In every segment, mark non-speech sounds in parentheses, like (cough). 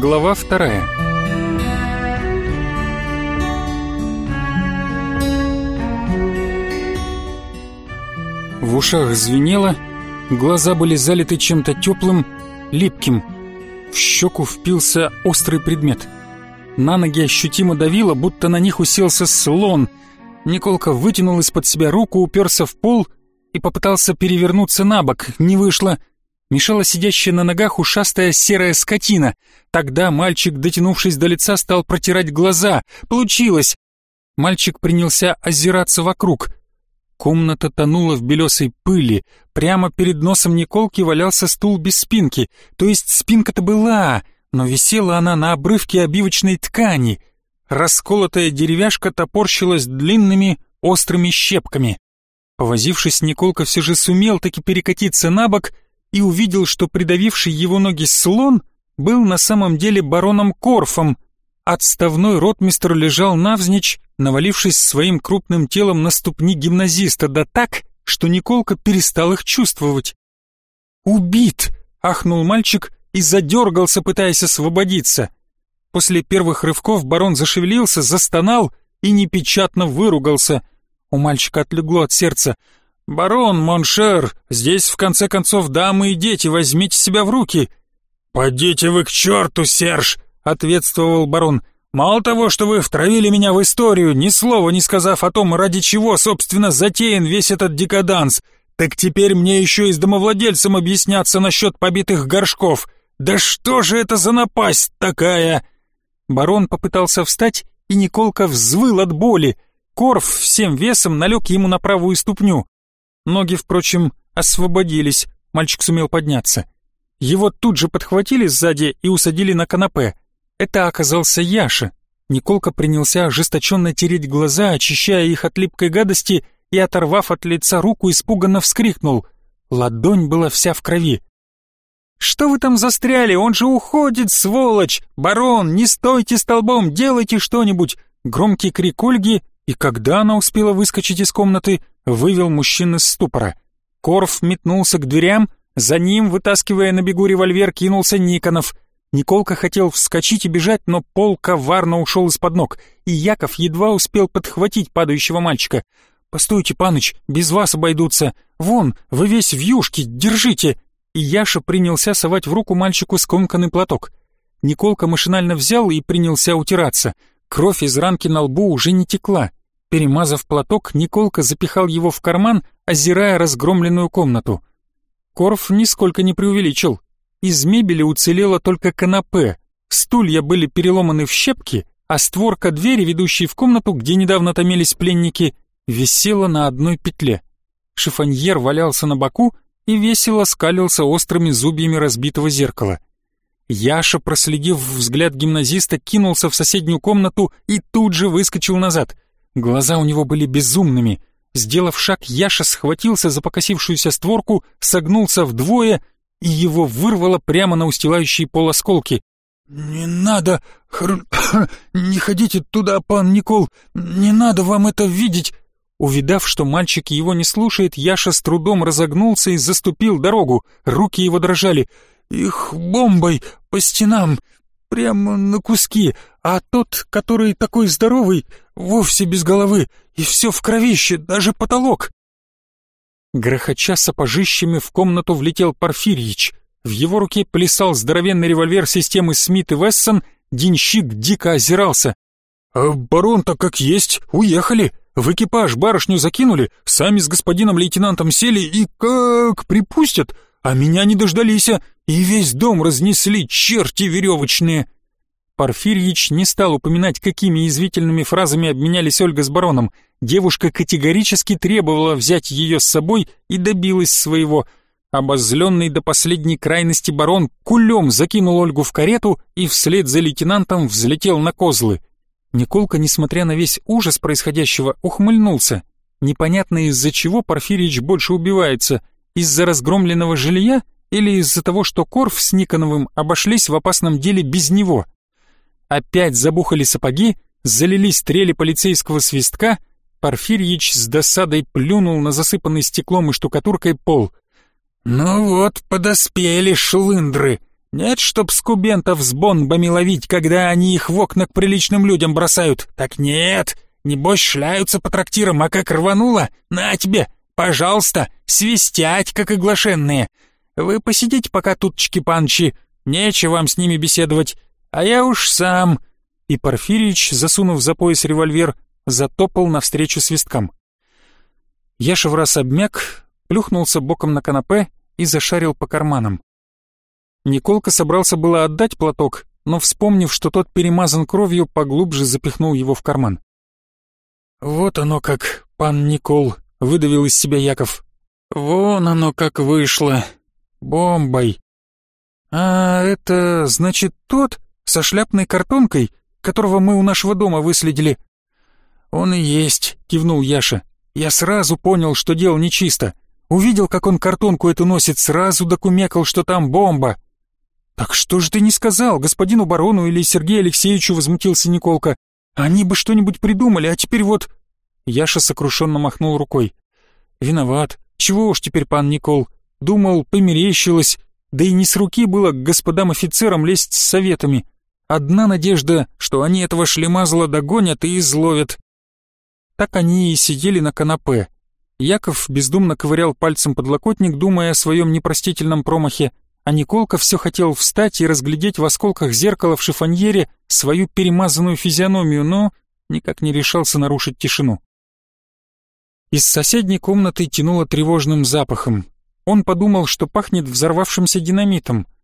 Глава вторая В ушах звенело, глаза были залиты чем-то теплым, липким. В щеку впился острый предмет. На ноги ощутимо давило, будто на них уселся слон. Николка вытянул из-под себя руку, уперся в пол и попытался перевернуться на бок. Не вышло — мешала сидящая на ногах ушастая серая скотина. Тогда мальчик, дотянувшись до лица, стал протирать глаза. Получилось! Мальчик принялся озираться вокруг. Комната тонула в белесой пыли. Прямо перед носом Николки валялся стул без спинки. То есть спинка-то была, но висела она на обрывке обивочной ткани. Расколотая деревяшка топорщилась длинными острыми щепками. Повозившись, Николка все же сумел таки перекатиться на бок — и увидел, что придавивший его ноги слон был на самом деле бароном Корфом. Отставной ротмистр лежал навзничь, навалившись своим крупным телом на ступни гимназиста, да так, что Николка перестал их чувствовать. «Убит!» — ахнул мальчик и задергался, пытаясь освободиться. После первых рывков барон зашевелился, застонал и непечатно выругался. У мальчика отлегло от сердца. «Барон, mon cher, здесь в конце концов дамы и дети, возьмите себя в руки!» «Подите вы к черту, Серж!» — ответствовал барон. «Мало того, что вы втравили меня в историю, ни слова не сказав о том, ради чего, собственно, затеян весь этот декаданс, так теперь мне еще и с домовладельцем объясняться насчет побитых горшков. Да что же это за напасть такая?» Барон попытался встать, и Николка взвыл от боли. Корф всем весом налег ему на правую ступню. Ноги, впрочем, освободились, мальчик сумел подняться. Его тут же подхватили сзади и усадили на канапе. Это оказался Яша. Николка принялся ожесточенно тереть глаза, очищая их от липкой гадости, и, оторвав от лица руку, испуганно вскрикнул. Ладонь была вся в крови. «Что вы там застряли? Он же уходит, сволочь! Барон, не стойте столбом, делайте что-нибудь!» Громкий крик Ольги и когда она успела выскочить из комнаты, вывел мужчин из ступора. Корф метнулся к дверям, за ним, вытаскивая на бегу револьвер, кинулся Никонов. Николка хотел вскочить и бежать, но пол коварно ушел из-под ног, и Яков едва успел подхватить падающего мальчика. «Постойте, паныч, без вас обойдутся. Вон, вы весь в юшке, держите!» И Яша принялся совать в руку мальчику скомканный платок. Николка машинально взял и принялся утираться. Кровь из ранки на лбу уже не текла, Перемазав платок, Николка запихал его в карман, озирая разгромленную комнату. Корф нисколько не преувеличил. Из мебели уцелело только канапе, стулья были переломаны в щепки, а створка двери, ведущей в комнату, где недавно томились пленники, висела на одной петле. Шифоньер валялся на боку и весело скалился острыми зубьями разбитого зеркала. Яша, проследив взгляд гимназиста, кинулся в соседнюю комнату и тут же выскочил назад — Глаза у него были безумными. Сделав шаг, Яша схватился за покосившуюся створку, согнулся вдвое, и его вырвало прямо на устилающие пол осколки. «Не надо! Хр... (coughs) не ходите туда, пан Никол! Не надо вам это видеть!» Увидав, что мальчик его не слушает, Яша с трудом разогнулся и заступил дорогу. Руки его дрожали. «Их бомбой! По стенам! Прямо на куски! А тот, который такой здоровый, вовсе без головы, и все в кровище, даже потолок. Грохоча сапожищами в комнату влетел Порфирьич. В его руке плясал здоровенный револьвер системы Смит и Вессон, денщик дико озирался. Барон-то как есть, уехали. В экипаж барышню закинули, сами с господином лейтенантом сели и как припустят, а меня не дождались, и весь дом разнесли черти веревочные». Порфирьич не стал упоминать, какими извительными фразами обменялись Ольга с бароном. Девушка категорически требовала взять ее с собой и добилась своего. Обозленный до последней крайности барон кулем закинул Ольгу в карету и вслед за лейтенантом взлетел на козлы. Николка, несмотря на весь ужас происходящего, ухмыльнулся. Непонятно из-за чего Порфирьич больше убивается. Из-за разгромленного жилья или из-за того, что Корф с Никоновым обошлись в опасном деле без него — опять забухали сапоги, залились трели полицейского свистка, Порфирьич с досадой плюнул на засыпанный стеклом и штукатуркой пол. «Ну вот, подоспели шлындры. Нет, чтоб скубентов с бомбами ловить, когда они их в окна к приличным людям бросают. Так нет, небось шляются по трактирам, а как рвануло, на тебе, пожалуйста, свистять, как оглашенные. Вы посидите пока тут, чекипанчи, нечего вам с ними беседовать». А я уж сам. И Порфирьевич, засунув за пояс револьвер, затопал навстречу свисткам. Яша в раз обмяк, плюхнулся боком на канапе и зашарил по карманам. Николка собрался было отдать платок, но, вспомнив, что тот перемазан кровью, поглубже запихнул его в карман. «Вот оно как, пан Никол», — выдавил из себя Яков. «Вон оно как вышло. Бомбой». «А это, значит, тот?» со шляпной картонкой, которого мы у нашего дома выследили?» «Он и есть», — кивнул Яша. «Я сразу понял, что дело нечисто. Увидел, как он картонку эту носит, сразу докумекал, что там бомба». «Так что же ты не сказал господину барону или Сергею Алексеевичу?» — возмутился Николка. «Они бы что-нибудь придумали, а теперь вот...» Яша сокрушенно махнул рукой. «Виноват. Чего уж теперь, пан Никол? Думал, померещилось. Да и не с руки было к господам офицерам лезть с советами. Одна надежда, что они этого шлемазла догонят и изловят. Так они и сидели на канапе. Яков бездумно ковырял пальцем подлокотник, думая о своем непростительном промахе, а Николка все хотел встать и разглядеть в осколках зеркала в шифоньере свою перемазанную физиономию, но никак не решался нарушить тишину. Из соседней комнаты тянуло тревожным запахом. Он подумал, что пахнет взорвавшимся динамитом —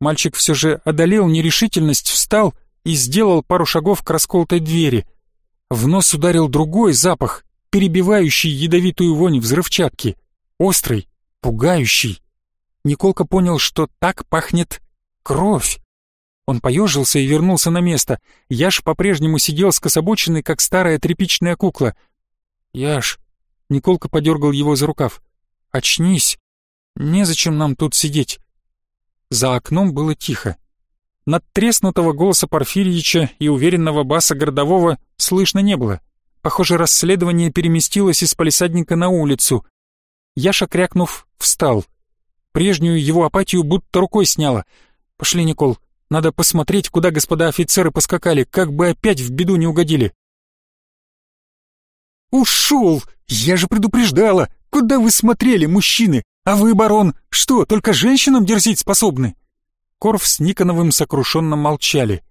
Мальчик все же одолел нерешительность, встал и сделал пару шагов к расколотой двери. В нос ударил другой запах, перебивающий ядовитую вонь взрывчатки. Острый, пугающий. Николка понял, что так пахнет кровь. Он поежился и вернулся на место. Яш по-прежнему сидел скособоченный, как старая тряпичная кукла. «Яш...» — Николка подергал его за рукав. «Очнись. Незачем нам тут сидеть. За окном было тихо. Над треснутого голоса Порфирьича и уверенного баса городового слышно не было. Похоже, расследование переместилось из палисадника на улицу. Яша, крякнув, встал. Прежнюю его апатию будто рукой сняла. «Пошли, Никол, надо посмотреть, куда господа офицеры поскакали, как бы опять в беду не угодили». «Ушел! Я же предупреждала! Куда вы смотрели, мужчины?» А вы, барон, что, только женщинам дерзить способны?» Корф с Никоновым сокрушенно молчали.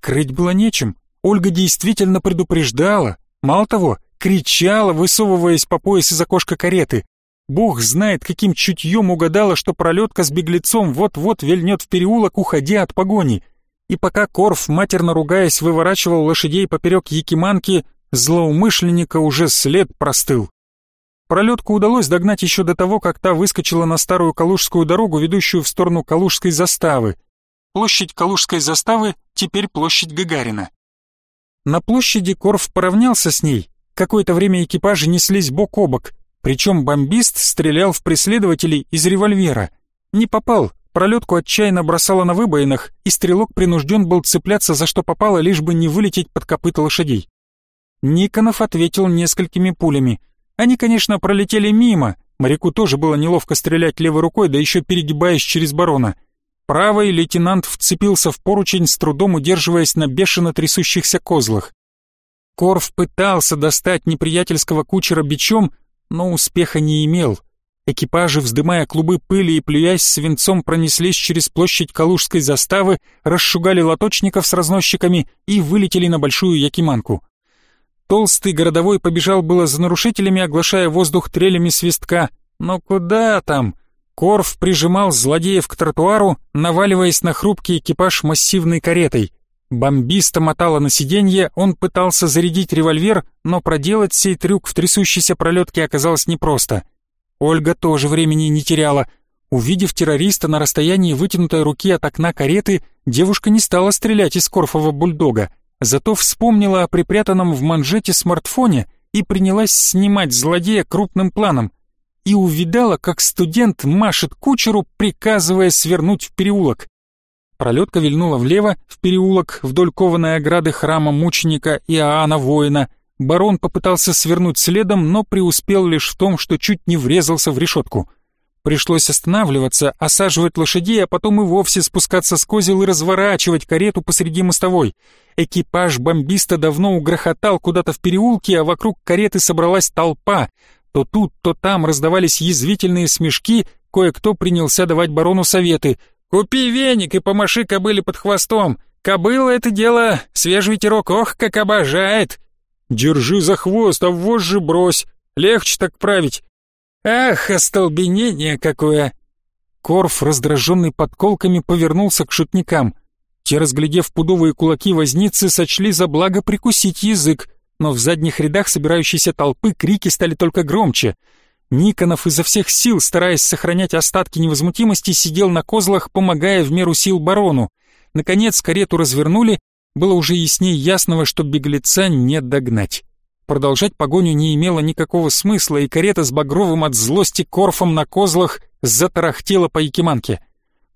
Крыть было нечем. Ольга действительно предупреждала. Мало того, кричала, высовываясь по пояс из окошка кареты. Бог знает, каким чутьем угадала, что пролетка с беглецом вот-вот вельнет в переулок, уходя от погони. И пока Корф, матерно ругаясь, выворачивал лошадей поперек якиманки, злоумышленника уже след простыл. Пролетку удалось догнать еще до того, как та выскочила на старую Калужскую дорогу, ведущую в сторону Калужской заставы. Площадь Калужской заставы теперь площадь Гагарина. На площади Корф поравнялся с ней. Какое-то время экипажи неслись бок о бок, причем бомбист стрелял в преследователей из револьвера. Не попал, пролетку отчаянно бросала на выбоинах, и стрелок принужден был цепляться за что попало, лишь бы не вылететь под копыта лошадей. Никонов ответил несколькими пулями — они, конечно, пролетели мимо, моряку тоже было неловко стрелять левой рукой, да еще перегибаясь через барона. Правый лейтенант вцепился в поручень, с трудом удерживаясь на бешено трясущихся козлах. Корф пытался достать неприятельского кучера бичом, но успеха не имел. Экипажи, вздымая клубы пыли и плюясь свинцом, пронеслись через площадь Калужской заставы, расшугали лоточников с разносчиками и вылетели на Большую Якиманку. Толстый городовой побежал было за нарушителями, оглашая воздух трелями свистка. Но куда там? Корф прижимал злодеев к тротуару, наваливаясь на хрупкий экипаж массивной каретой. Бомбиста мотало на сиденье, он пытался зарядить револьвер, но проделать сей трюк в трясущейся пролетке оказалось непросто. Ольга тоже времени не теряла. Увидев террориста на расстоянии вытянутой руки от окна кареты, девушка не стала стрелять из корфового бульдога зато вспомнила о припрятанном в манжете смартфоне и принялась снимать злодея крупным планом, и увидала, как студент машет кучеру, приказывая свернуть в переулок. Пролетка вильнула влево, в переулок, вдоль кованой ограды храма мученика Иоанна Воина. Барон попытался свернуть следом, но преуспел лишь в том, что чуть не врезался в решетку. Пришлось останавливаться, осаживать лошадей, а потом и вовсе спускаться с козел и разворачивать карету посреди мостовой — Экипаж бомбиста давно угрохотал куда-то в переулке, а вокруг кареты собралась толпа. То тут, то там раздавались язвительные смешки, кое-кто принялся давать барону советы. «Купи веник и помаши кобыле под хвостом! Кобыла это дело, свежий ветерок, ох, как обожает!» «Держи за хвост, а вожжи брось! Легче так править!» «Ах, остолбенение какое!» Корф, раздраженный подколками, повернулся к шутникам – те, разглядев пудовые кулаки возницы, сочли за благо прикусить язык, но в задних рядах собирающейся толпы крики стали только громче. Никонов изо всех сил, стараясь сохранять остатки невозмутимости, сидел на козлах, помогая в меру сил барону. Наконец карету развернули, было уже яснее ясного, что беглеца не догнать. Продолжать погоню не имело никакого смысла, и карета с багровым от злости корфом на козлах затарахтела по якиманке.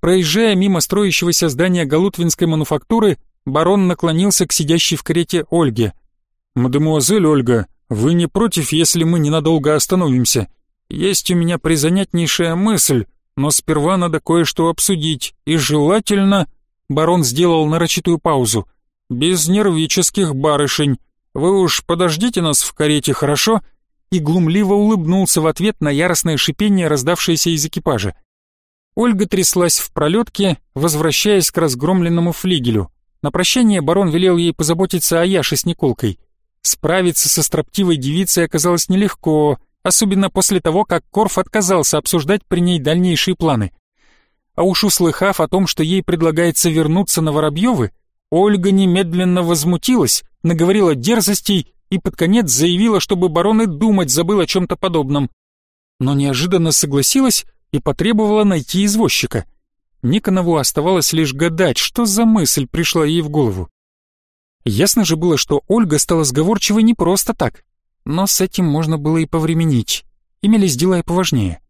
Проезжая мимо строящегося здания Галутвинской мануфактуры, барон наклонился к сидящей в карете Ольге. «Мадемуазель Ольга, вы не против, если мы ненадолго остановимся? Есть у меня призанятнейшая мысль, но сперва надо кое-что обсудить, и желательно...» Барон сделал нарочитую паузу. «Без нервических барышень. Вы уж подождите нас в карете, хорошо?» И глумливо улыбнулся в ответ на яростное шипение, раздавшееся из экипажа. Ольга тряслась в пролетке, возвращаясь к разгромленному флигелю. На прощание барон велел ей позаботиться о Яше с Николкой. Справиться со строптивой девицей оказалось нелегко, особенно после того, как Корф отказался обсуждать при ней дальнейшие планы. А уж услыхав о том, что ей предлагается вернуться на Воробьевы, Ольга немедленно возмутилась, наговорила дерзостей и под конец заявила, чтобы барон и думать забыл о чем-то подобном. Но неожиданно согласилась и потребовала найти извозчика. Никонову оставалось лишь гадать, что за мысль пришла ей в голову. Ясно же было, что Ольга стала сговорчивой не просто так, но с этим можно было и повременить. Имелись дела и поважнее.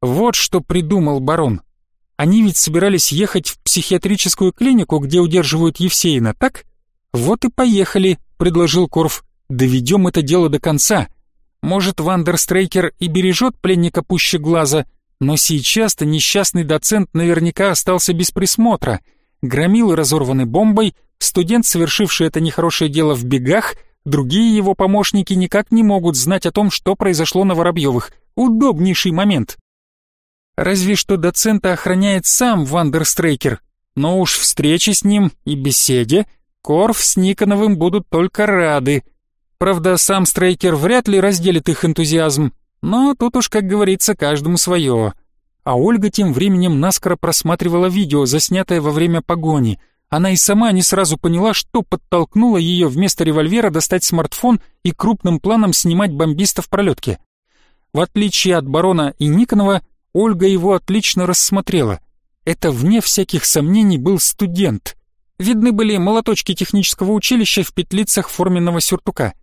Вот что придумал барон. Они ведь собирались ехать в психиатрическую клинику, где удерживают Евсеина, так? Вот и поехали, предложил Корф. Доведем это дело до конца. Может, Вандерстрейкер и бережет пленника пуще глаза, но сейчас-то несчастный доцент наверняка остался без присмотра. Громилы разорваны бомбой, студент, совершивший это нехорошее дело в бегах, другие его помощники никак не могут знать о том, что произошло на Воробьевых. Удобнейший момент. Разве что доцента охраняет сам Вандерстрейкер, но уж встречи с ним и беседе Корф с Никоновым будут только рады. Правда, сам Стрейкер вряд ли разделит их энтузиазм, но тут уж, как говорится, каждому свое. А Ольга тем временем наскоро просматривала видео, заснятое во время погони. Она и сама не сразу поняла, что подтолкнуло ее вместо револьвера достать смартфон и крупным планом снимать бомбиста в пролетке. В отличие от барона и Никонова, Ольга его отлично рассмотрела. Это, вне всяких сомнений, был студент. Видны были молоточки технического училища в петлицах форменного сюртука.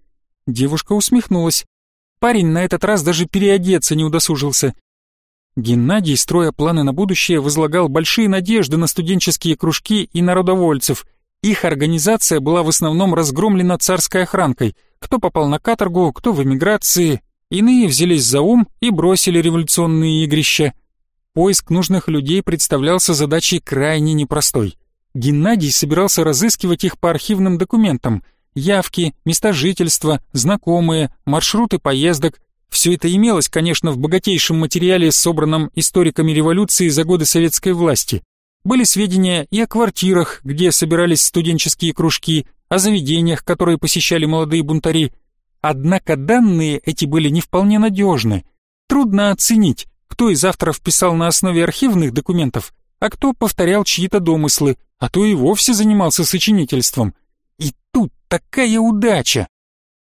Девушка усмехнулась. Парень на этот раз даже переодеться не удосужился. Геннадий, строя планы на будущее, возлагал большие надежды на студенческие кружки и народовольцев. Их организация была в основном разгромлена царской охранкой. Кто попал на каторгу, кто в эмиграции. Иные взялись за ум и бросили революционные игрища. Поиск нужных людей представлялся задачей крайне непростой. Геннадий собирался разыскивать их по архивным документам – явки, места жительства, знакомые, маршруты поездок. Все это имелось, конечно, в богатейшем материале, собранном историками революции за годы советской власти. Были сведения и о квартирах, где собирались студенческие кружки, о заведениях, которые посещали молодые бунтари. Однако данные эти были не вполне надежны. Трудно оценить, кто из авторов писал на основе архивных документов, а кто повторял чьи-то домыслы, а то и вовсе занимался сочинительством – и тут такая удача!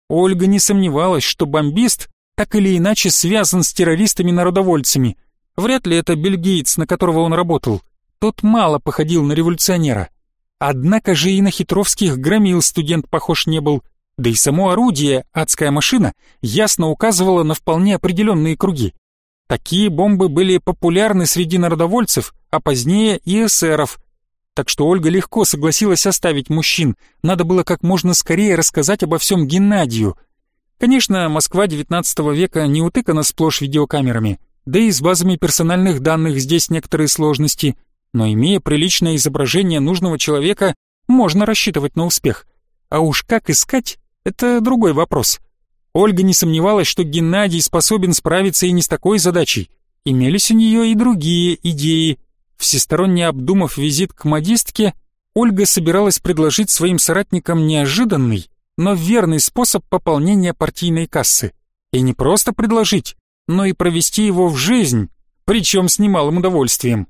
Ольга не сомневалась, что бомбист так или иначе связан с террористами-народовольцами. Вряд ли это бельгиец, на которого он работал. Тот мало походил на революционера. Однако же и на Хитровских громил студент похож не был, да и само орудие, адская машина, ясно указывало на вполне определенные круги. Такие бомбы были популярны среди народовольцев, а позднее и эсеров, так что Ольга легко согласилась оставить мужчин. Надо было как можно скорее рассказать обо всем Геннадию. Конечно, Москва XIX века не утыкана сплошь видеокамерами, да и с базами персональных данных здесь некоторые сложности, но имея приличное изображение нужного человека, можно рассчитывать на успех. А уж как искать, это другой вопрос. Ольга не сомневалась, что Геннадий способен справиться и не с такой задачей. Имелись у нее и другие идеи, Всесторонне обдумав визит к модистке, Ольга собиралась предложить своим соратникам неожиданный, но верный способ пополнения партийной кассы. И не просто предложить, но и провести его в жизнь, причем с немалым удовольствием.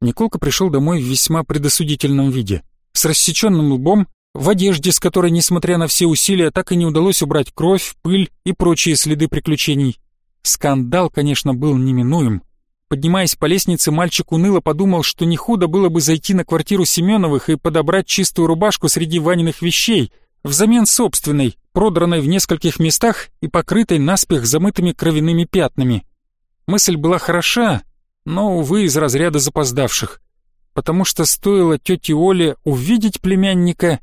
Николка пришел домой в весьма предосудительном виде, с рассеченным лбом, в одежде, с которой, несмотря на все усилия, так и не удалось убрать кровь, пыль и прочие следы приключений. Скандал, конечно, был неминуем, Поднимаясь по лестнице, мальчик уныло подумал, что не худо было бы зайти на квартиру Семеновых и подобрать чистую рубашку среди Ваниных вещей, взамен собственной, продранной в нескольких местах и покрытой наспех замытыми кровяными пятнами. Мысль была хороша, но, увы, из разряда запоздавших. Потому что стоило тете Оле увидеть племянника...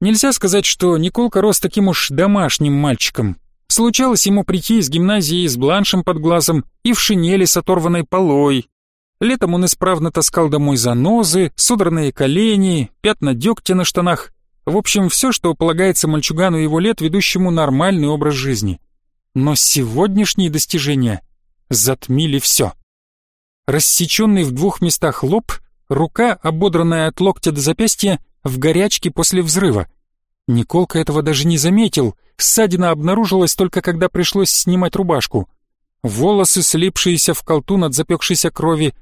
Нельзя сказать, что Николка рос таким уж домашним мальчиком, Случалось ему прийти из гимназии с бланшем под глазом и в шинели с оторванной полой. Летом он исправно таскал домой занозы, судорные колени, пятна дегтя на штанах. В общем, все, что полагается мальчугану его лет, ведущему нормальный образ жизни. Но сегодняшние достижения затмили все. Рассеченный в двух местах лоб, рука, ободранная от локтя до запястья, в горячке после взрыва — Николка этого даже не заметил. Ссадина обнаружилась только когда пришлось снимать рубашку. Волосы, слипшиеся в колтун от запекшейся крови.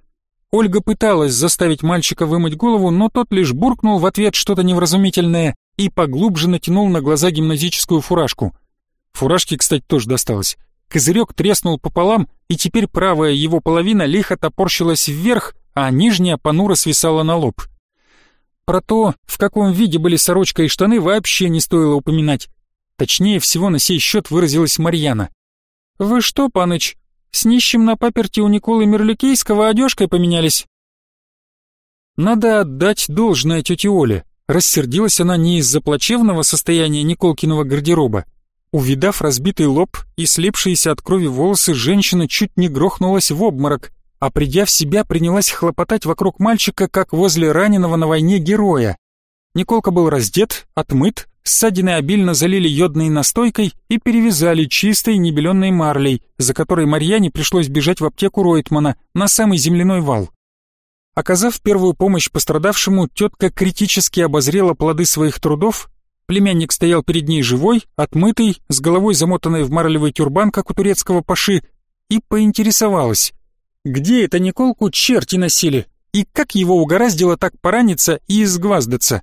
Ольга пыталась заставить мальчика вымыть голову, но тот лишь буркнул в ответ что-то невразумительное и поглубже натянул на глаза гимназическую фуражку. Фуражке, кстати, тоже досталось. Козырек треснул пополам, и теперь правая его половина лихо топорщилась вверх, а нижняя понуро свисала на лоб. — про то, в каком виде были сорочка и штаны, вообще не стоило упоминать. Точнее всего на сей счет выразилась Марьяна. «Вы что, паныч, с нищим на паперти у Николы Мерликейского одежкой поменялись?» Надо отдать должное тете Оле. Рассердилась она не из-за плачевного состояния Николкиного гардероба. Увидав разбитый лоб и слепшиеся от крови волосы, женщина чуть не грохнулась в обморок а придя в себя, принялась хлопотать вокруг мальчика, как возле раненого на войне героя. Николка был раздет, отмыт, ссадины обильно залили йодной настойкой и перевязали чистой небеленной марлей, за которой Марьяне пришлось бежать в аптеку Ройтмана на самый земляной вал. Оказав первую помощь пострадавшему, тетка критически обозрела плоды своих трудов. Племянник стоял перед ней живой, отмытый, с головой замотанной в марлевый тюрбан, как у турецкого паши, и поинтересовалась. Где это Николку черти носили? И как его угораздило так пораниться и изгваздаться?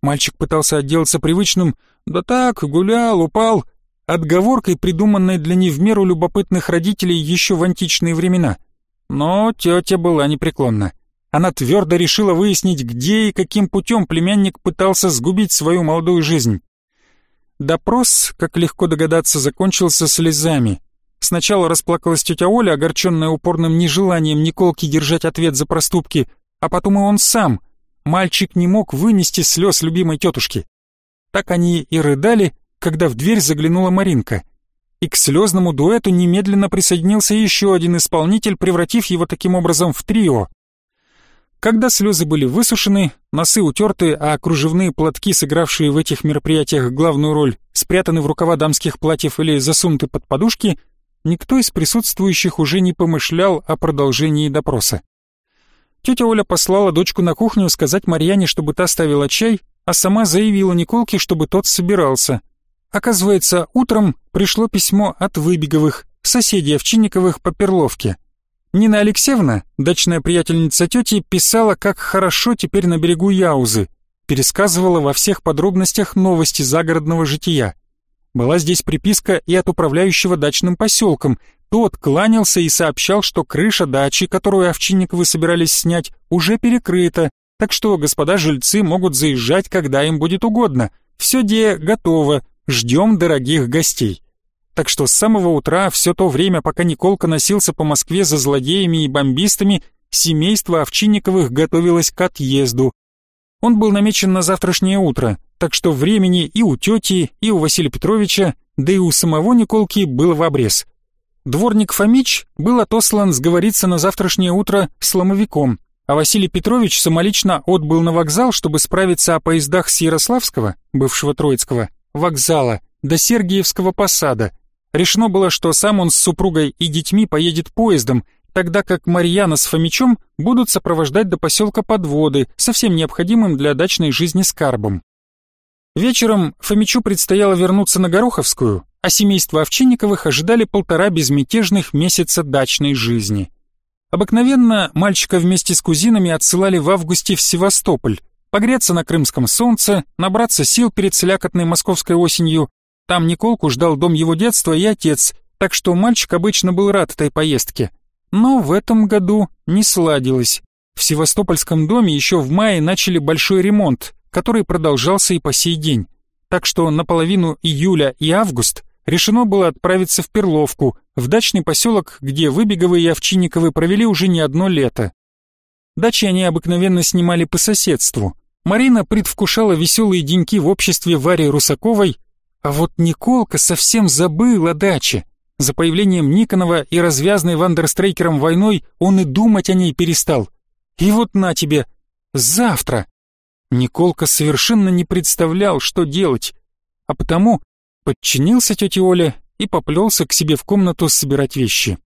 Мальчик пытался отделаться привычным «да так, гулял, упал», отговоркой, придуманной для не в меру любопытных родителей еще в античные времена. Но тетя была непреклонна. Она твердо решила выяснить, где и каким путем племянник пытался сгубить свою молодую жизнь. Допрос, как легко догадаться, закончился слезами. Сначала расплакалась тетя Оля, огорченная упорным нежеланием Николки держать ответ за проступки, а потом и он сам. Мальчик не мог вынести слез любимой тетушки. Так они и рыдали, когда в дверь заглянула Маринка. И к слезному дуэту немедленно присоединился еще один исполнитель, превратив его таким образом в трио. Когда слезы были высушены, носы утерты, а кружевные платки, сыгравшие в этих мероприятиях главную роль, спрятаны в рукава дамских платьев или засунуты под подушки – никто из присутствующих уже не помышлял о продолжении допроса. Тетя Оля послала дочку на кухню сказать Марьяне, чтобы та ставила чай, а сама заявила Николке, чтобы тот собирался. Оказывается, утром пришло письмо от Выбеговых, соседей Овчинниковых по Перловке. Нина Алексеевна, дачная приятельница тети, писала, как хорошо теперь на берегу Яузы, пересказывала во всех подробностях новости загородного жития. Была здесь приписка и от управляющего дачным поселком. Тот кланялся и сообщал, что крыша дачи, которую Овчинниковы собирались снять, уже перекрыта, так что господа жильцы могут заезжать, когда им будет угодно. Все де готово, ждем дорогих гостей. Так что с самого утра, все то время, пока Николка носился по Москве за злодеями и бомбистами, семейство Овчинниковых готовилось к отъезду. Он был намечен на завтрашнее утро, так что времени и у тети, и у Василия Петровича, да и у самого Николки было в обрез. Дворник Фомич был отослан сговориться на завтрашнее утро с ломовиком, а Василий Петрович самолично отбыл на вокзал, чтобы справиться о поездах с Ярославского, бывшего Троицкого, вокзала до Сергиевского посада. Решено было, что сам он с супругой и детьми поедет поездом, тогда как Марьяна с Фомичом будут сопровождать до поселка Подводы со всем необходимым для дачной жизни скарбом. Вечером Фомичу предстояло вернуться на Гороховскую, а семейство Овчинниковых ожидали полтора безмятежных месяца дачной жизни. Обыкновенно мальчика вместе с кузинами отсылали в августе в Севастополь, погреться на крымском солнце, набраться сил перед слякотной московской осенью. Там Николку ждал дом его детства и отец, так что мальчик обычно был рад этой поездке. Но в этом году не сладилось. В севастопольском доме еще в мае начали большой ремонт, который продолжался и по сей день, так что наполовину июля и август решено было отправиться в Перловку, в дачный поселок, где Выбеговы и Овчинниковы провели уже не одно лето. Дачи они обыкновенно снимали по соседству. Марина предвкушала веселые деньки в обществе Варии Русаковой, а вот Николка совсем забыл о даче. За появлением Никонова и развязной Вандерстрейкером войной он и думать о ней перестал. И вот на тебе, завтра, Николка совершенно не представлял, что делать, а потому подчинился тете Оле и поплелся к себе в комнату собирать вещи.